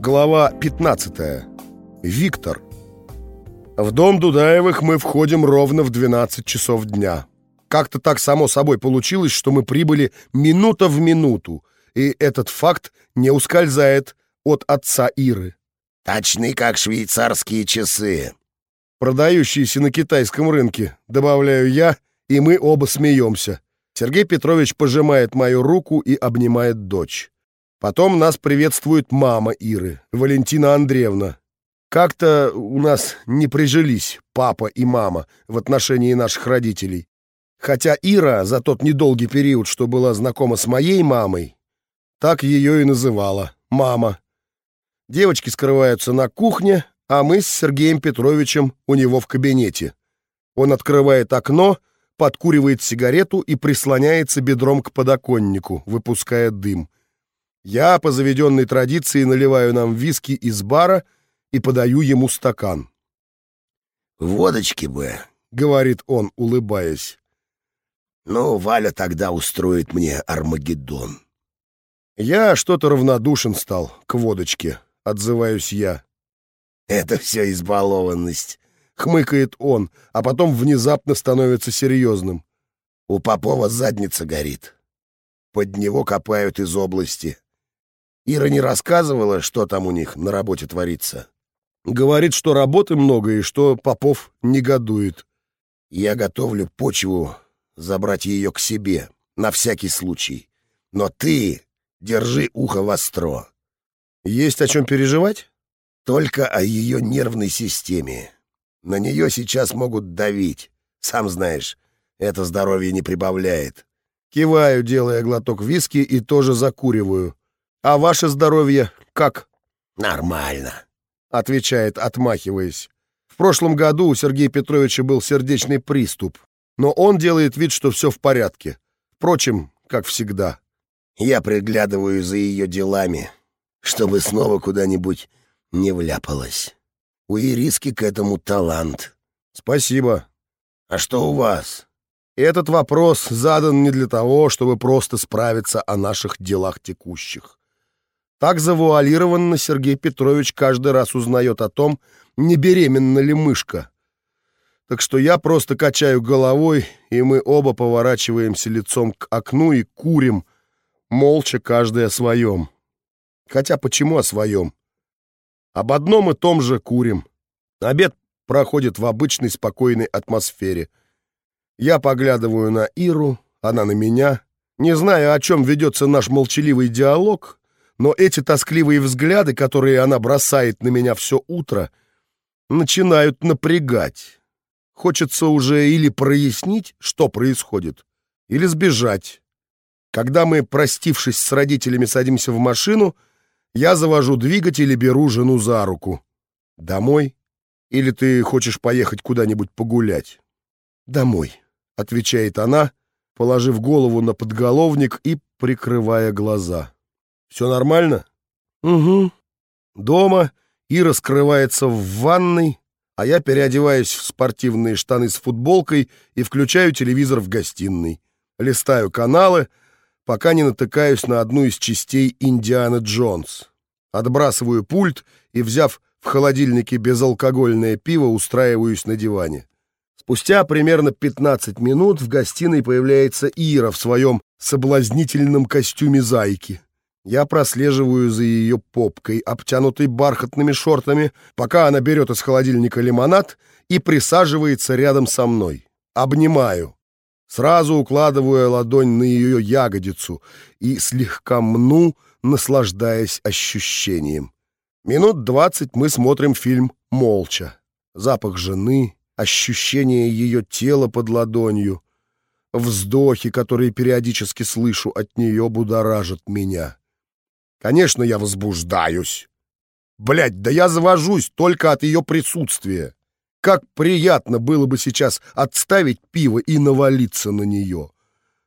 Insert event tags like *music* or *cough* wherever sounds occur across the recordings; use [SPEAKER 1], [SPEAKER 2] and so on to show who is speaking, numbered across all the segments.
[SPEAKER 1] Глава 15. Виктор. В дом Дудаевых мы входим ровно в 12 часов дня. Как-то так само собой получилось, что мы прибыли минута в минуту, и этот факт не ускользает от отца Иры.
[SPEAKER 2] Точны, как швейцарские часы.
[SPEAKER 1] Продающиеся на китайском рынке, добавляю я, и мы оба смеемся. Сергей Петрович пожимает мою руку и обнимает дочь. Потом нас приветствует мама Иры, Валентина Андреевна. Как-то у нас не прижились папа и мама в отношении наших родителей. Хотя Ира за тот недолгий период, что была знакома с моей мамой, так ее и называла — мама. Девочки скрываются на кухне, а мы с Сергеем Петровичем у него в кабинете. Он открывает окно, подкуривает сигарету и прислоняется бедром к подоконнику, выпуская дым. Я, по заведенной традиции, наливаю нам виски из бара и подаю ему стакан.
[SPEAKER 2] «Водочки бы», —
[SPEAKER 1] говорит он, улыбаясь.
[SPEAKER 2] «Ну, Валя тогда устроит мне Армагеддон».
[SPEAKER 1] Я что-то равнодушен стал к водочке, отзываюсь я.
[SPEAKER 2] «Это все избалованность», —
[SPEAKER 1] хмыкает он, а потом внезапно становится серьезным.
[SPEAKER 2] «У Попова задница горит. Под него копают из области. Ира не рассказывала, что там у них на работе творится?»
[SPEAKER 1] Говорит, что работы много и что Попов негодует.
[SPEAKER 2] «Я готовлю почву забрать ее к себе, на всякий случай. Но ты держи ухо востро.
[SPEAKER 1] Есть о чем переживать?
[SPEAKER 2] Только о ее нервной системе. На нее сейчас могут давить. Сам знаешь, это здоровье не прибавляет.
[SPEAKER 1] Киваю, делая глоток виски и тоже закуриваю. А ваше здоровье как?
[SPEAKER 2] Нормально,
[SPEAKER 1] отвечает, отмахиваясь. В прошлом году у Сергея Петровича был сердечный приступ но он делает вид, что все в порядке. Впрочем, как всегда.
[SPEAKER 2] Я приглядываю за ее делами, чтобы снова куда-нибудь не вляпалась. У Ириски к этому талант.
[SPEAKER 1] Спасибо.
[SPEAKER 2] А что у вас?
[SPEAKER 1] Этот вопрос задан не для того, чтобы просто справиться о наших делах текущих. Так завуалированно Сергей Петрович каждый раз узнает о том, не беременна ли мышка. Так что я просто качаю головой, и мы оба поворачиваемся лицом к окну и курим, молча каждый о своем. Хотя почему о своем? Об одном и том же курим. Обед проходит в обычной спокойной атмосфере. Я поглядываю на Иру, она на меня. Не знаю, о чем ведется наш молчаливый диалог, но эти тоскливые взгляды, которые она бросает на меня все утро, начинают напрягать. Хочется уже или прояснить, что происходит, или сбежать. Когда мы, простившись с родителями, садимся в машину, я завожу двигатель и беру жену за руку. «Домой? Или ты хочешь поехать куда-нибудь погулять?» «Домой», — отвечает она, положив голову на подголовник и прикрывая глаза. «Все нормально?» «Угу». Дома Ира скрывается в ванной, а я переодеваюсь в спортивные штаны с футболкой и включаю телевизор в гостиной. Листаю каналы, пока не натыкаюсь на одну из частей «Индиана Джонс». Отбрасываю пульт и, взяв в холодильнике безалкогольное пиво, устраиваюсь на диване. Спустя примерно 15 минут в гостиной появляется Ира в своем соблазнительном костюме зайки. Я прослеживаю за ее попкой, обтянутой бархатными шортами, пока она берет из холодильника лимонад и присаживается рядом со мной. Обнимаю. Сразу укладываю ладонь на ее ягодицу и слегка мну, наслаждаясь ощущением. Минут двадцать мы смотрим фильм молча. Запах жены, ощущение ее тела под ладонью, вздохи, которые периодически слышу от нее, будоражат меня. Конечно, я возбуждаюсь. Блядь, да я завожусь только от ее присутствия. Как приятно было бы сейчас отставить пиво и навалиться на нее.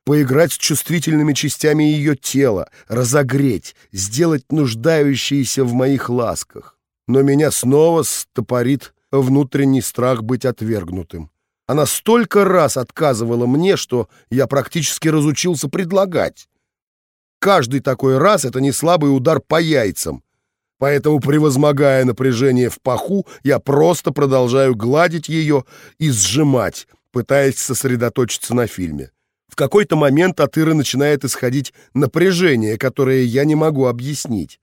[SPEAKER 1] Поиграть с чувствительными частями ее тела, разогреть, сделать нуждающиеся в моих ласках. Но меня снова стопорит внутренний страх быть отвергнутым. Она столько раз отказывала мне, что я практически разучился предлагать. Каждый такой раз — это не слабый удар по яйцам. Поэтому, превозмогая напряжение в паху, я просто продолжаю гладить ее и сжимать, пытаясь сосредоточиться на фильме. В какой-то момент от Иры начинает исходить напряжение, которое я не могу объяснить.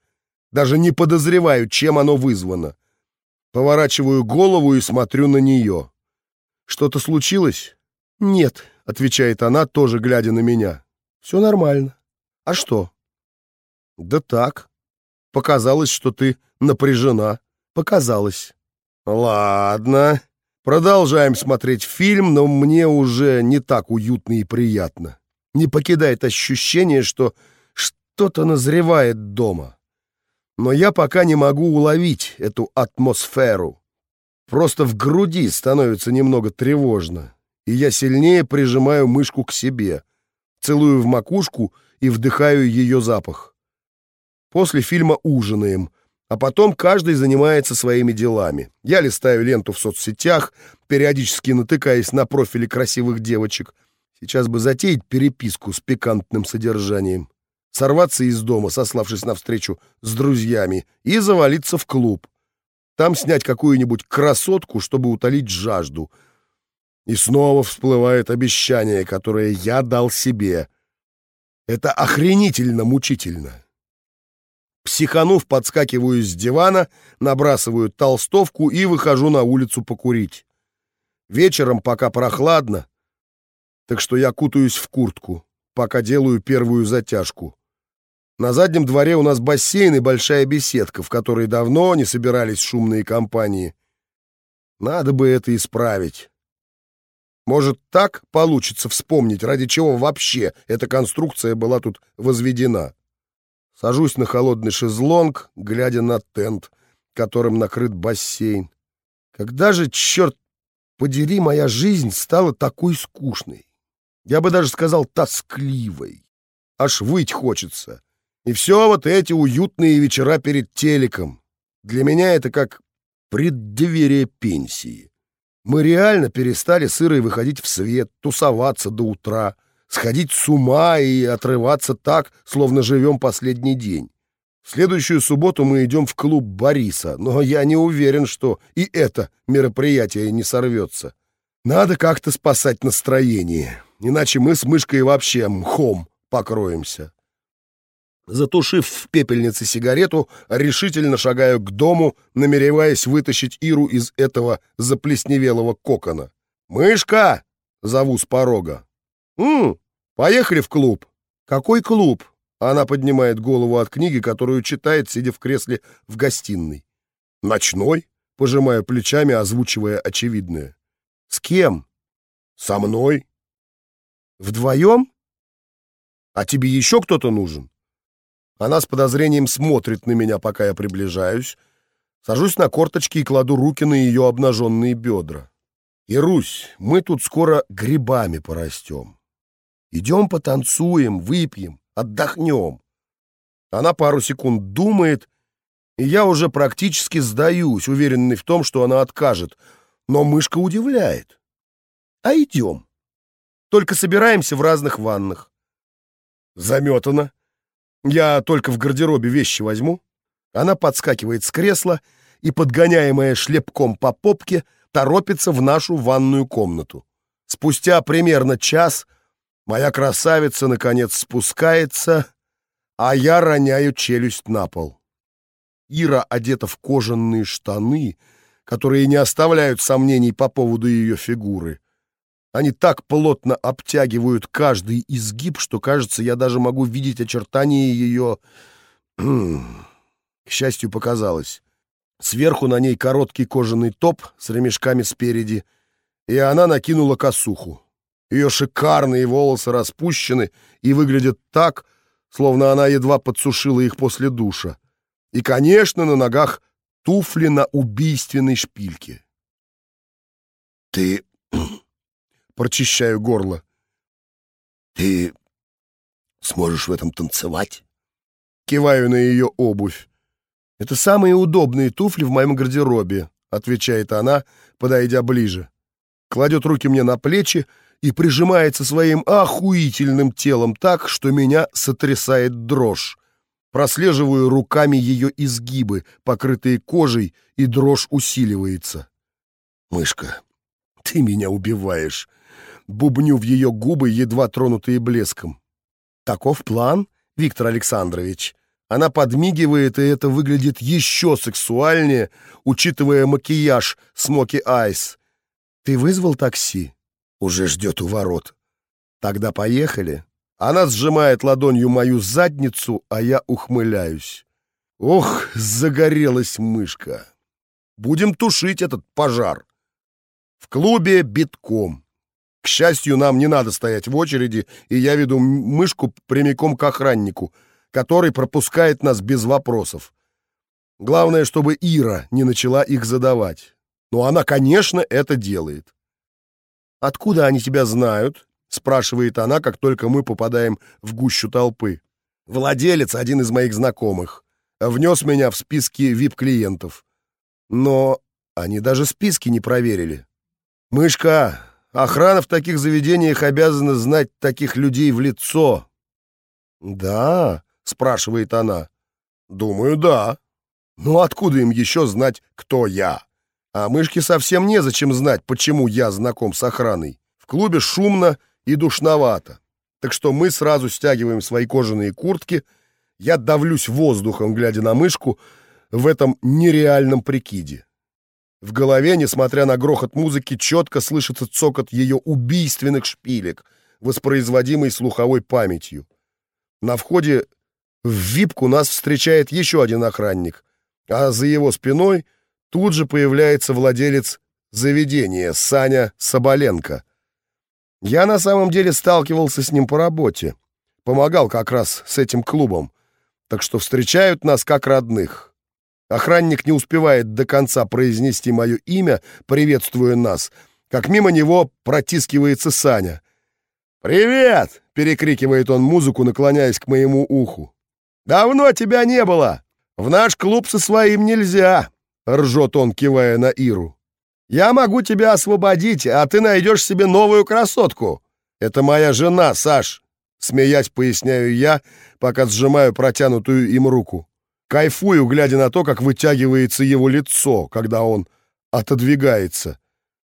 [SPEAKER 1] Даже не подозреваю, чем оно вызвано. Поворачиваю голову и смотрю на нее. «Что-то случилось?» «Нет», — отвечает она, тоже глядя на меня. «Все нормально. А что?» «Да так. Показалось, что ты напряжена. Показалось. Ладно. Продолжаем смотреть фильм, но мне уже не так уютно и приятно. Не покидает ощущение, что что-то назревает дома. Но я пока не могу уловить эту атмосферу. Просто в груди становится немного тревожно, и я сильнее прижимаю мышку к себе, целую в макушку и вдыхаю ее запах. После фильма ужинаем, а потом каждый занимается своими делами. Я листаю ленту в соцсетях, периодически натыкаясь на профили красивых девочек. Сейчас бы затеять переписку с пикантным содержанием. Сорваться из дома, сославшись на встречу с друзьями, и завалиться в клуб. Там снять какую-нибудь красотку, чтобы утолить жажду. И снова всплывает обещание, которое я дал себе. Это охренительно мучительно. Психанув, подскакиваю с дивана, набрасываю толстовку и выхожу на улицу покурить. Вечером пока прохладно, так что я кутаюсь в куртку, пока делаю первую затяжку. На заднем дворе у нас бассейн и большая беседка, в которой давно не собирались шумные компании. Надо бы это исправить. Может, так получится вспомнить, ради чего вообще эта конструкция была тут возведена. Сажусь на холодный шезлонг, глядя на тент, которым накрыт бассейн. Когда же, черт подери, моя жизнь стала такой скучной? Я бы даже сказал тоскливой. Аж выть хочется. И все вот эти уютные вечера перед телеком. Для меня это как преддверие пенсии. Мы реально перестали с выходить в свет, тусоваться до утра — сходить с ума и отрываться так, словно живем последний день. В следующую субботу мы идем в клуб Бориса, но я не уверен, что и это мероприятие не сорвется. Надо как-то спасать настроение, иначе мы с мышкой вообще мхом покроемся. Затушив в пепельнице сигарету, решительно шагаю к дому, намереваясь вытащить Иру из этого заплесневелого кокона. «Мышка!» — зову с порога. «М, поехали в клуб». «Какой клуб?» Она поднимает голову от книги, которую читает, сидя в кресле в гостиной. «Ночной?» — пожимая плечами, озвучивая очевидное. «С кем?» «Со мной». «Вдвоем? А тебе еще кто-то нужен?» Она с подозрением смотрит на меня, пока я приближаюсь. Сажусь на корточки и кладу руки на ее обнаженные бедра. «Ирусь, мы тут скоро грибами порастем. Идем потанцуем, выпьем, отдохнем. Она пару секунд думает, и я уже практически сдаюсь, уверенный в том, что она откажет. Но мышка удивляет. А идем. Только собираемся в разных ваннах. Заметано. Я только в гардеробе вещи возьму. Она подскакивает с кресла и, подгоняемая шлепком по попке, торопится в нашу ванную комнату. Спустя примерно час — Моя красавица, наконец, спускается, а я роняю челюсть на пол. Ира одета в кожаные штаны, которые не оставляют сомнений по поводу ее фигуры. Они так плотно обтягивают каждый изгиб, что, кажется, я даже могу видеть очертания ее... *clears throat* К счастью, показалось. Сверху на ней короткий кожаный топ с ремешками спереди, и она накинула косуху. Ее шикарные волосы распущены и выглядят так, словно она едва подсушила их после душа. И, конечно, на ногах туфли на убийственной шпильке. «Ты...» — прочищаю горло. «Ты сможешь в этом танцевать?» Киваю на ее обувь. «Это самые удобные туфли в моем гардеробе», — отвечает она, подойдя ближе. Кладет руки мне на плечи, и прижимается своим охуительным телом так, что меня сотрясает дрожь. прослеживаю руками ее изгибы, покрытые кожей, и дрожь усиливается. «Мышка, ты меня убиваешь!» Бубню в ее губы, едва тронутые блеском. «Таков план, Виктор Александрович?» Она подмигивает, и это выглядит еще сексуальнее, учитывая макияж Смоки Айс. «Ты вызвал такси?» «Уже ждет у ворот». «Тогда поехали». Она сжимает ладонью мою задницу, а я ухмыляюсь. Ох, загорелась мышка. Будем тушить этот пожар. В клубе битком. К счастью, нам не надо стоять в очереди, и я веду мышку прямиком к охраннику, который пропускает нас без вопросов. Главное, чтобы Ира не начала их задавать. Но она, конечно, это делает. «Откуда они тебя знают?» — спрашивает она, как только мы попадаем в гущу толпы. «Владелец, один из моих знакомых, внес меня в списки вип-клиентов. Но они даже списки не проверили. Мышка, охрана в таких заведениях обязана знать таких людей в лицо». «Да?» — спрашивает она. «Думаю, да. Ну откуда им еще знать, кто я?» А мышке совсем незачем знать, почему я знаком с охраной. В клубе шумно и душновато. Так что мы сразу стягиваем свои кожаные куртки. Я давлюсь воздухом, глядя на мышку в этом нереальном прикиде. В голове, несмотря на грохот музыки, четко слышится цокот ее убийственных шпилек, воспроизводимый слуховой памятью. На входе в випку нас встречает еще один охранник, а за его спиной тут же появляется владелец заведения Саня Соболенко — я на самом деле сталкивался с ним по работе. Помогал как раз с этим клубом. Так что встречают нас как родных. Охранник не успевает до конца произнести мое имя, приветствуя нас, как мимо него протискивается Саня. «Привет!» — перекрикивает он музыку, наклоняясь к моему уху. «Давно тебя не было! В наш клуб со своим нельзя!» — ржет он, кивая на Иру. Я могу тебя освободить, а ты найдешь себе новую красотку. Это моя жена, Саш. Смеясь, поясняю я, пока сжимаю протянутую им руку. Кайфую, глядя на то, как вытягивается его лицо, когда он отодвигается.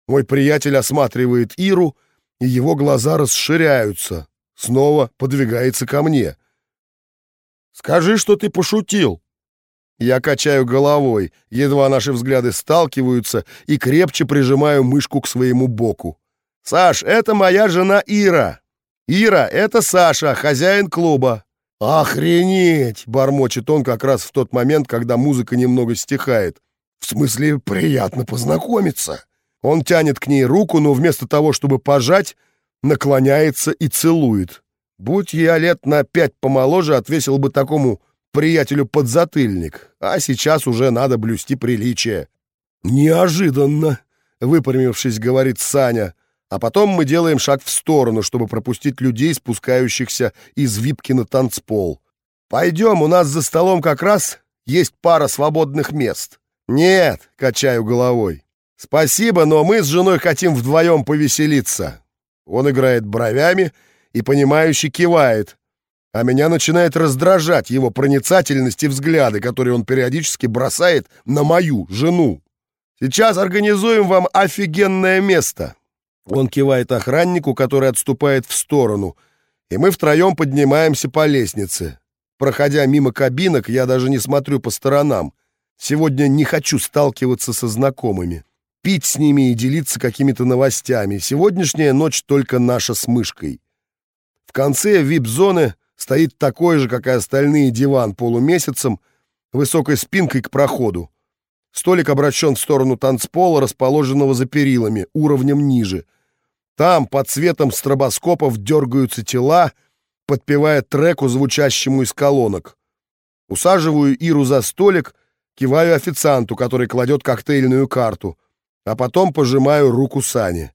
[SPEAKER 1] Мой приятель осматривает Иру, и его глаза расширяются. Снова подвигается ко мне. «Скажи, что ты пошутил!» Я качаю головой, едва наши взгляды сталкиваются, и крепче прижимаю мышку к своему боку. «Саш, это моя жена Ира. Ира, это Саша, хозяин клуба». «Охренеть!» — бормочет он как раз в тот момент, когда музыка немного стихает. «В смысле, приятно познакомиться». Он тянет к ней руку, но вместо того, чтобы пожать, наклоняется и целует. Будь я лет на пять помоложе, отвесил бы такому приятелю подзатыльник, а сейчас уже надо блюсти приличие. «Неожиданно!» — выпрямившись, говорит Саня. А потом мы делаем шаг в сторону, чтобы пропустить людей, спускающихся из випки на танцпол. «Пойдем, у нас за столом как раз есть пара свободных мест». «Нет», — качаю головой. «Спасибо, но мы с женой хотим вдвоем повеселиться». Он играет бровями и, понимающе кивает, а меня начинает раздражать его проницательность и взгляды, которые он периодически бросает на мою жену. «Сейчас организуем вам офигенное место!» Он кивает охраннику, который отступает в сторону, и мы втроем поднимаемся по лестнице. Проходя мимо кабинок, я даже не смотрю по сторонам. Сегодня не хочу сталкиваться со знакомыми, пить с ними и делиться какими-то новостями. Сегодняшняя ночь только наша с мышкой. В конце вип-зоны стоит такой же, как и остальные, диван полумесяцем, высокой спинкой к проходу. Столик обращен в сторону танцпола, расположенного за перилами, уровнем ниже. Там, под светом стробоскопов, дергаются тела, подпевая треку, звучащему из колонок. Усаживаю Иру за столик, киваю официанту, который кладет коктейльную карту, а потом пожимаю руку Сане.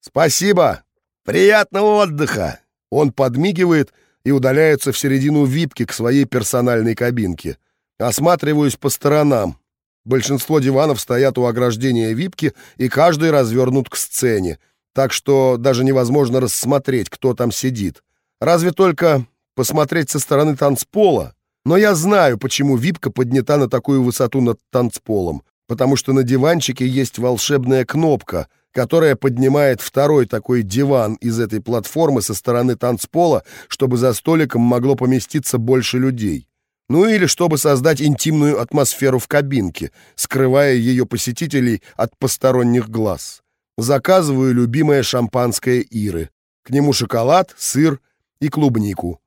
[SPEAKER 1] «Спасибо! Приятного отдыха!» Он подмигивает — и удаляются в середину випки к своей персональной кабинке. Осматриваюсь по сторонам. Большинство диванов стоят у ограждения випки, и каждый развернут к сцене, так что даже невозможно рассмотреть, кто там сидит. Разве только посмотреть со стороны танцпола. Но я знаю, почему випка поднята на такую высоту над танцполом, потому что на диванчике есть волшебная кнопка, которая поднимает второй такой диван из этой платформы со стороны танцпола, чтобы за столиком могло поместиться больше людей. Ну или чтобы создать интимную атмосферу в кабинке, скрывая ее посетителей от посторонних глаз. Заказываю любимое шампанское Иры. К нему шоколад, сыр и клубнику.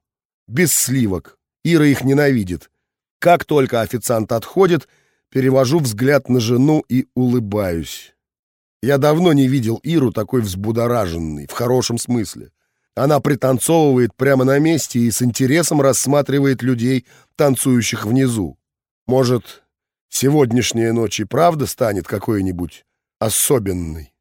[SPEAKER 1] Без сливок. Ира их ненавидит. Как только официант отходит, перевожу взгляд на жену и улыбаюсь. Я давно не видел Иру такой взбудораженной, в хорошем смысле. Она пританцовывает прямо на месте и с интересом рассматривает людей, танцующих внизу. Может, сегодняшняя ночь и правда станет какой-нибудь особенной?